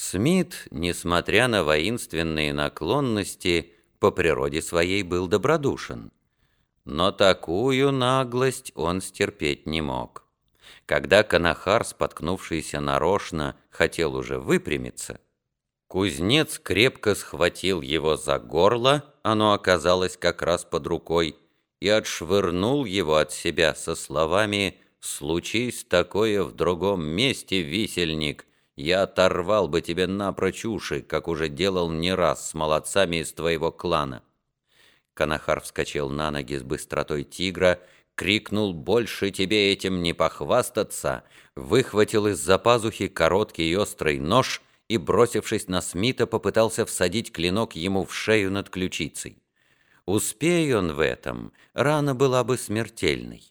Смит, несмотря на воинственные наклонности, по природе своей был добродушен. Но такую наглость он стерпеть не мог. Когда Канахар, споткнувшийся нарочно, хотел уже выпрямиться, кузнец крепко схватил его за горло, оно оказалось как раз под рукой, и отшвырнул его от себя со словами «Случись такое в другом месте, висельник, я оторвал бы тебе напрочь уши, как уже делал не раз с молодцами из твоего клана». Канахар вскочил на ноги с быстротой тигра, крикнул «Больше тебе этим не похвастаться!», выхватил из-за пазухи короткий и острый нож и, бросившись на Смита, попытался всадить клинок ему в шею над ключицей. Успей он в этом, рана была бы смертельной.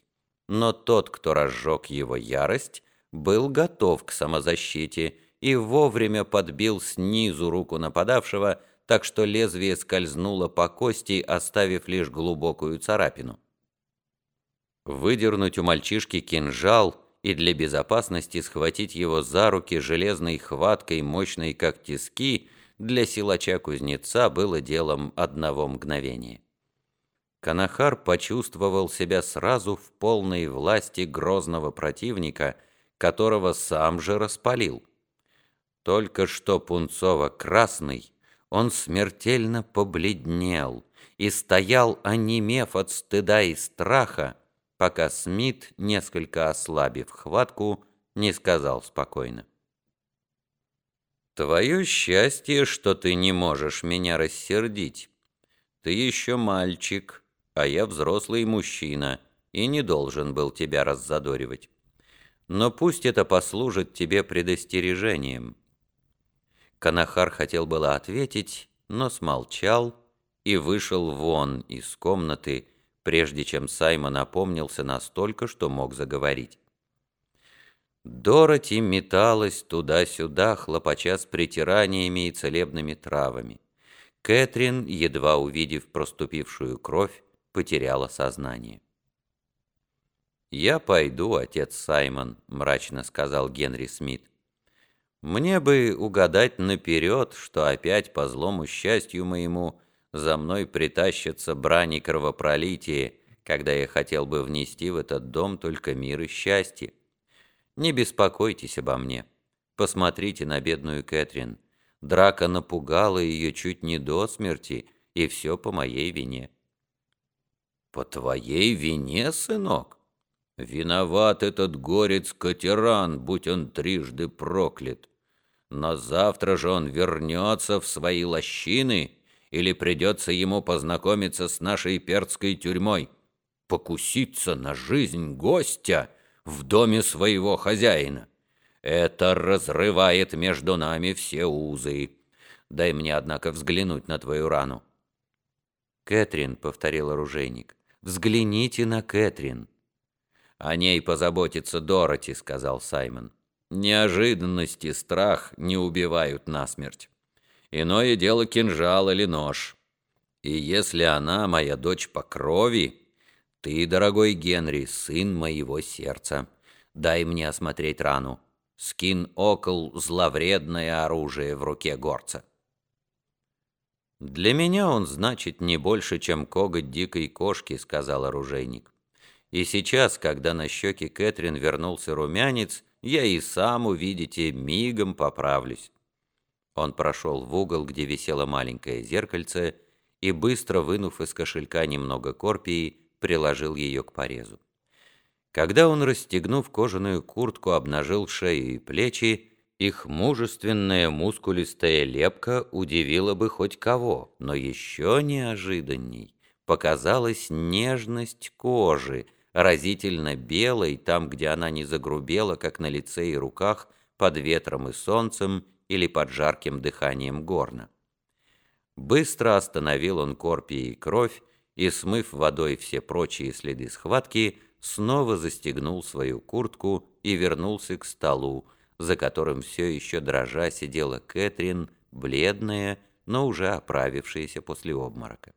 Но тот, кто разжег его ярость, был готов к самозащите и вовремя подбил снизу руку нападавшего, так что лезвие скользнуло по кости, оставив лишь глубокую царапину. Выдернуть у мальчишки кинжал и для безопасности схватить его за руки железной хваткой, мощной как тиски, для силача-кузнеца было делом одного мгновения. Канахар почувствовал себя сразу в полной власти грозного противника – которого сам же распалил. Только что пунцово-красный, он смертельно побледнел и стоял, онемев от стыда и страха, пока Смит, несколько ослабив хватку, не сказал спокойно. «Твое счастье, что ты не можешь меня рассердить. Ты еще мальчик, а я взрослый мужчина и не должен был тебя раззадоривать но пусть это послужит тебе предостережением». Канахар хотел было ответить, но смолчал и вышел вон из комнаты, прежде чем Саймон опомнился настолько, что мог заговорить. Дороти металась туда-сюда, хлопача с притираниями и целебными травами. Кэтрин, едва увидев проступившую кровь, потеряла сознание. «Я пойду, отец Саймон», — мрачно сказал Генри Смит. «Мне бы угадать наперед, что опять по злому счастью моему за мной притащатся брани кровопролития, когда я хотел бы внести в этот дом только мир и счастье. Не беспокойтесь обо мне. Посмотрите на бедную Кэтрин. Драка напугала ее чуть не до смерти, и все по моей вине». «По твоей вине, сынок?» Виноват этот горец-катеран, будь он трижды проклят. Но завтра же он вернется в свои лощины, или придется ему познакомиться с нашей перцкой тюрьмой, покуситься на жизнь гостя в доме своего хозяина. Это разрывает между нами все узы. Дай мне, однако, взглянуть на твою рану. «Кэтрин», — повторил оружейник, — «взгляните на Кэтрин». «О ней позаботится Дороти», — сказал Саймон. «Неожиданность и страх не убивают насмерть. Иное дело кинжал или нож. И если она моя дочь по крови, ты, дорогой Генри, сын моего сердца, дай мне осмотреть рану. Скин окол — зловредное оружие в руке горца». «Для меня он значит не больше, чем коготь дикой кошки», — сказал оружейник. И сейчас, когда на щеке Кэтрин вернулся румянец, я и сам, увидите, мигом поправлюсь. Он прошел в угол, где висело маленькое зеркальце, и, быстро вынув из кошелька немного корпии, приложил ее к порезу. Когда он, расстегнув кожаную куртку, обнажил шею и плечи, их мужественная мускулистая лепка удивила бы хоть кого, но еще неожиданней показалась нежность кожи, разительно белой, там, где она не загрубела, как на лице и руках, под ветром и солнцем или под жарким дыханием горна. Быстро остановил он корпи и кровь, и, смыв водой все прочие следы схватки, снова застегнул свою куртку и вернулся к столу, за которым все еще дрожа сидела Кэтрин, бледная, но уже оправившаяся после обморока.